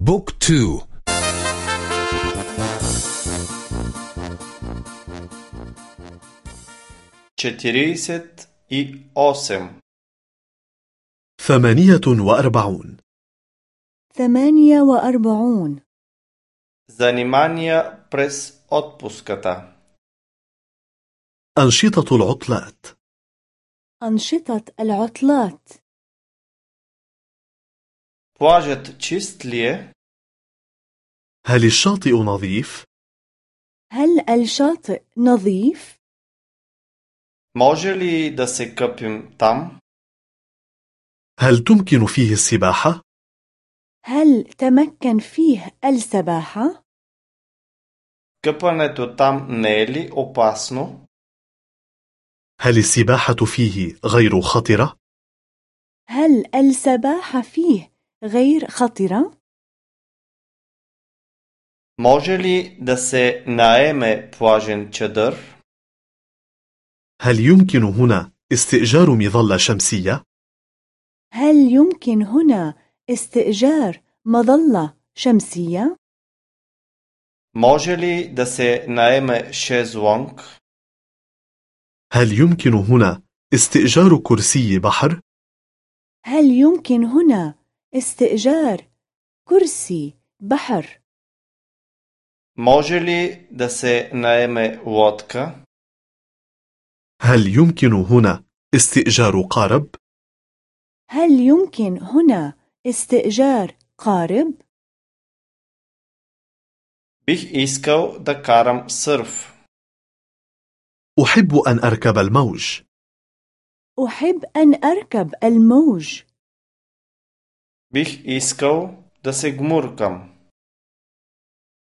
Book two. Четирийсет и осем ثمانية وأربعون. ثمانية وأربعون. Занимания през отпуската أنشطة العطلات. أنشطة العطلات. Плажът чист ли е? هل الشاطئ نظيف؟ هل الشاطئ نظيف؟ Може ли да се къпим там? هل تمكن فيه السباحة؟ هل تمكن فيه السباحة؟ Къпането там не е ли опасно? هل السباحة فيه غير خطرة؟ هل السباحة فيه غير خطرة؟ Може ли да се наеме плажен чадър? هل يمكن هنا استئجار مظلة شمسية؟ هل يمكن هنا استئجار مظلة شمسية؟ Може ли да се наеме шезлонг? هل يمكن هنا استئجار كرسي بحر؟ هل يمكن هنا استئجار كرسي بحر؟ Може ли да се наеме лодка? هل يمكن هنا استئجار قارب؟ هل يمكن هنا استئجار قارب؟ Бих искал да карам сърф. أحب أن أركب الموج أحب أن أركب الموج. Бих искал да се гмуркам.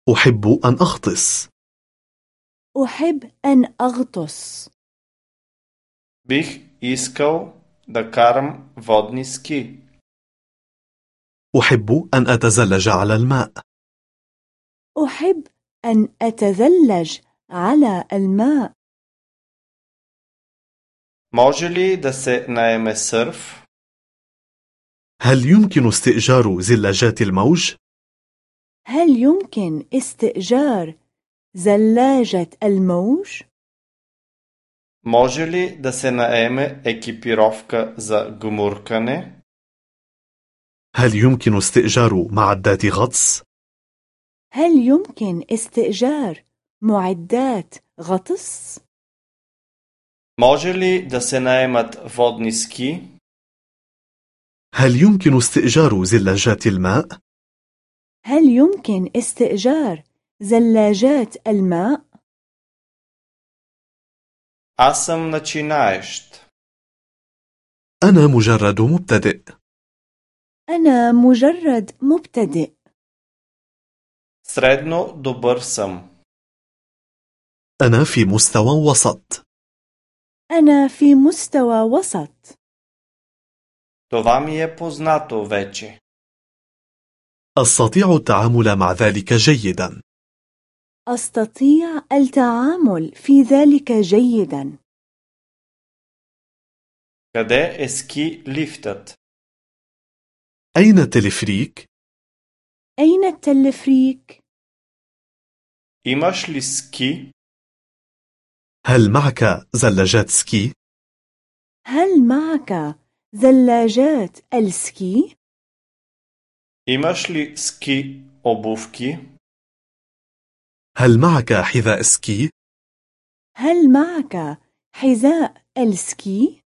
أحب أن أغطس أحب أن أغطس. Бих искал да карам водни ски. أحب أن أتزلج على الماء أحب أن أتزلج على الماء. Може ли да се наеме сърф? هل يمكن استئجار زلاجات الموج؟ هل يمكن استئجار زلاجة الموج؟ Може ли да се наеме екипировка за гмуркане? هل يمكن استئجار معدات غطس؟ هل يمكن استئجار معدات غطس؟ Може ли да се наемат водни ски? هل يمكن استئجار زلاجات الماء؟ هل يمكن استئجار زلاجات الماء؟ Аз съм начинаещ. أنا مجرد مبتدئ أنا مجرد مبتدئ. Средно добър съм. أنا في مستوى وسط أنا في مستوى وسط. Това ми е познато вече. أستطيع التعامل مع ذلك جيدا أستطيع التعامل في ذلك جيدا. Къде е ски лифтът? أين التلفريك؟ أين التلفريك؟ Имаш ли ски? هل معك زلاجات سكي؟ هل معك زلاجات السكي؟ Имаш ли ски обувки? هل معك حذاء سكي؟ هل معك حذاء السكي؟